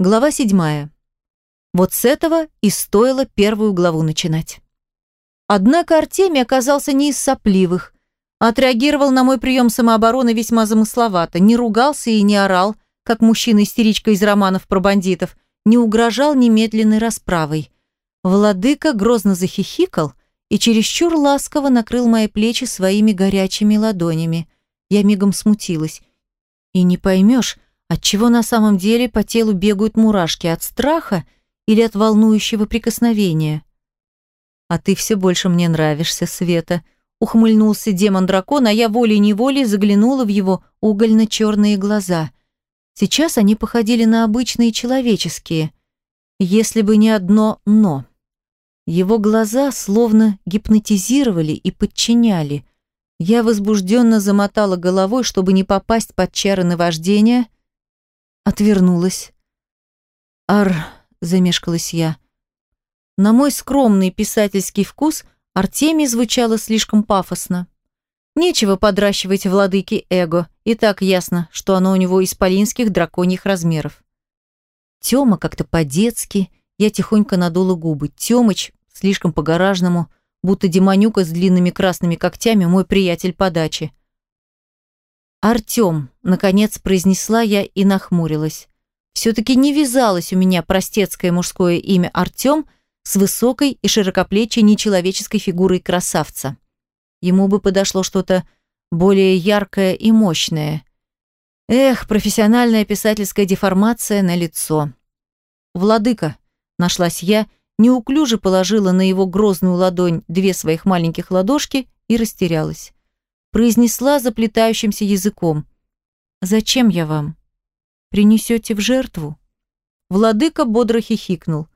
Глава седьмая. Вот с этого и стоило первую главу начинать. Однако Артемий оказался не из сопливых. Отреагировал на мой прием самообороны весьма замысловато, не ругался и не орал, как мужчина-истеричка из романов про бандитов, не угрожал немедленной расправой. Владыка грозно захихикал и чересчур ласково накрыл мои плечи своими горячими ладонями. Я мигом смутилась. И не поймешь, Отчего на самом деле по телу бегают мурашки от страха или от волнующего прикосновения? А ты все больше мне нравишься, Света, ухмыльнулся демон-дракон, а я волей-неволей заглянула в его угольно-черные глаза. Сейчас они походили на обычные человеческие, если бы не одно «но». Его глаза словно гипнотизировали и подчиняли. Я возбужденно замотала головой, чтобы не попасть под чары наваждения – Отвернулась. «Ар...» — замешкалась я. На мой скромный писательский вкус Артемий звучало слишком пафосно. Нечего подращивать владыке эго, и так ясно, что оно у него исполинских драконьих размеров. Тёма как-то по-детски, я тихонько надула губы. Тёмыч слишком по-гаражному, будто демонюка с длинными красными когтями, мой приятель по даче. «Артём», — наконец произнесла я и нахмурилась. Все-таки не вязалось у меня простецкое мужское имя Артём с высокой и широкоплечей нечеловеческой фигурой красавца. Ему бы подошло что-то более яркое и мощное. Эх, профессиональная писательская деформация на лицо. «Владыка», — нашлась я, неуклюже положила на его грозную ладонь две своих маленьких ладошки и растерялась произнесла заплетающимся языком. «Зачем я вам? Принесете в жертву?» Владыка бодро хихикнул.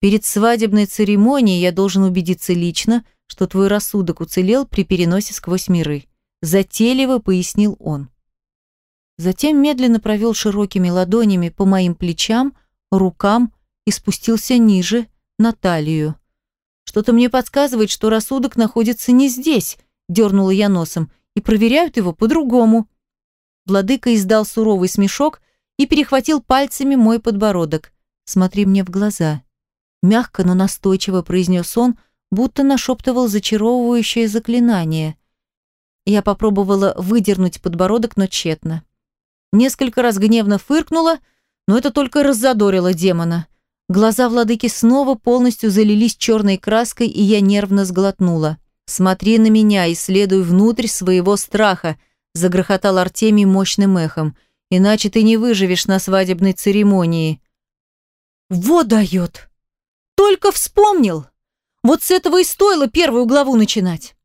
«Перед свадебной церемонией я должен убедиться лично, что твой рассудок уцелел при переносе сквозь миры», затейливо пояснил он. Затем медленно провел широкими ладонями по моим плечам, рукам и спустился ниже, на талию. Что-то мне подсказывает, что рассудок находится не здесь, дернула я носом, и проверяют его по-другому. Владыка издал суровый смешок и перехватил пальцами мой подбородок. «Смотри мне в глаза». Мягко, но настойчиво произнес он, будто нашептывал зачаровывающее заклинание. Я попробовала выдернуть подбородок, но тщетно. Несколько раз гневно фыркнула, но это только раззадорило демона. Глаза владыки снова полностью залились черной краской, и я нервно сглотнула. «Смотри на меня, исследуй внутрь своего страха», загрохотал Артемий мощным эхом. «Иначе ты не выживешь на свадебной церемонии». «Вот дает! Только вспомнил! Вот с этого и стоило первую главу начинать!»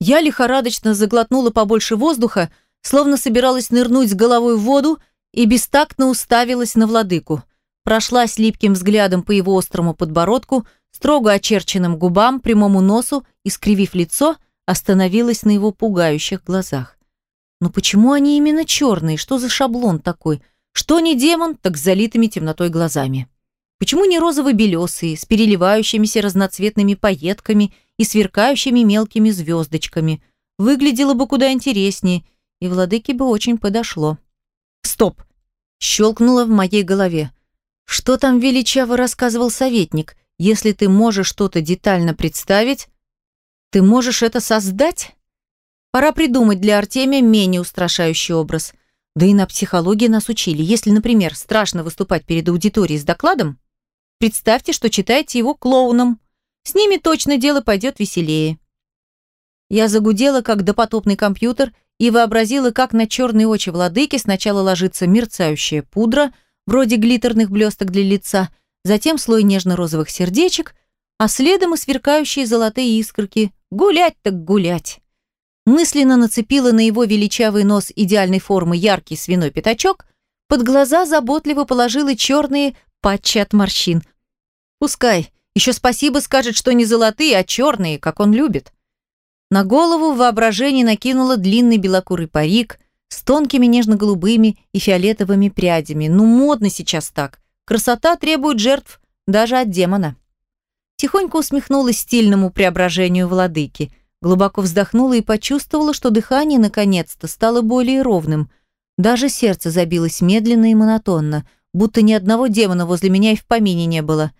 Я лихорадочно заглотнула побольше воздуха, словно собиралась нырнуть с головой в воду и бестактно уставилась на владыку. Прошлась липким взглядом по его острому подбородку – строго очерченным губам, прямому носу, искривив лицо, остановилась на его пугающих глазах. Но почему они именно черные? Что за шаблон такой? Что не демон, так с залитыми темнотой глазами? Почему не розово-белесые, с переливающимися разноцветными пайетками и сверкающими мелкими звездочками? Выглядело бы куда интереснее, и владыке бы очень подошло. «Стоп!» – щелкнуло в моей голове. Что там величаво рассказывал советник? Если ты можешь что-то детально представить, ты можешь это создать? Пора придумать для Артемия менее устрашающий образ. Да и на психологии нас учили. Если, например, страшно выступать перед аудиторией с докладом, представьте, что читаете его клоуном. С ними точно дело пойдет веселее. Я загудела, как допотопный компьютер, и вообразила, как на черные очи владыки сначала ложится мерцающая пудра, вроде глиттерных блесток для лица – затем слой нежно-розовых сердечек, а следом и сверкающие золотые искорки. Гулять так гулять. Мысленно нацепила на его величавый нос идеальной формы яркий свиной пятачок, под глаза заботливо положила черные патчи от морщин. Пускай, еще спасибо скажет, что не золотые, а черные, как он любит. На голову в воображении накинула длинный белокурый парик с тонкими нежно-голубыми и фиолетовыми прядями. Ну, модно сейчас так. Красота требует жертв даже от демона. Тихонько усмехнулась стильному преображению владыки, глубоко вздохнула и почувствовала, что дыхание наконец-то стало более ровным. Даже сердце забилось медленно и монотонно, будто ни одного демона возле меня и в помине не было.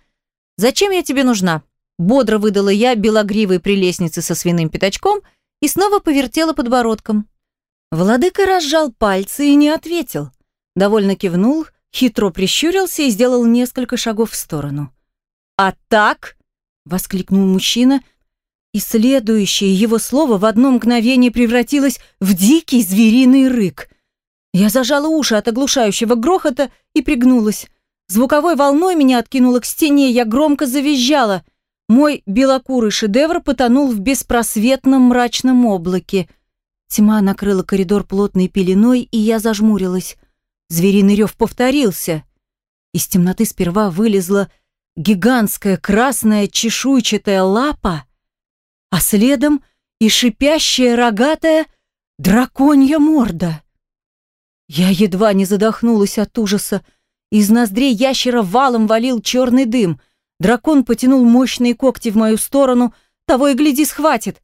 «Зачем я тебе нужна?» Бодро выдала я белогривой прелестнице со свиным пятачком и снова повертела подбородком. Владыка разжал пальцы и не ответил. Довольно кивнул, хитро прищурился и сделал несколько шагов в сторону. «А так?» — воскликнул мужчина, и следующее его слово в одно мгновение превратилось в дикий звериный рык. Я зажала уши от оглушающего грохота и пригнулась. Звуковой волной меня откинуло к стене, я громко завизжала. Мой белокурый шедевр потонул в беспросветном мрачном облаке. Тьма накрыла коридор плотной пеленой, и я зажмурилась. Звериный рев повторился. Из темноты сперва вылезла гигантская красная чешуйчатая лапа, а следом и шипящая рогатая драконья морда. Я едва не задохнулась от ужаса. Из ноздрей ящера валом валил черный дым. Дракон потянул мощные когти в мою сторону, того и гляди схватит.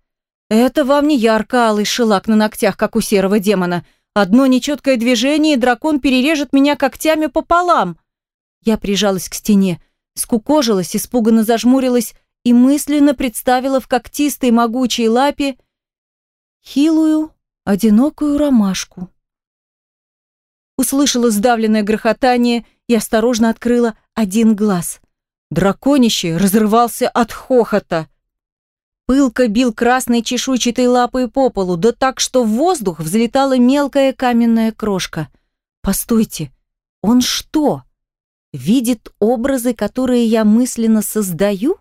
Это вам не ярко-алый шелак на ногтях, как у серого демона — Одно нечеткое движение, и дракон перережет меня когтями пополам. Я прижалась к стене, скукожилась, испуганно зажмурилась и мысленно представила в когтистой могучей лапе хилую, одинокую ромашку. Услышала сдавленное грохотание и осторожно открыла один глаз. Драконище разрывался от хохота. Пылко бил красной чешуйчатой лапой по полу, да так, что в воздух взлетала мелкая каменная крошка. Постойте, он что, видит образы, которые я мысленно создаю?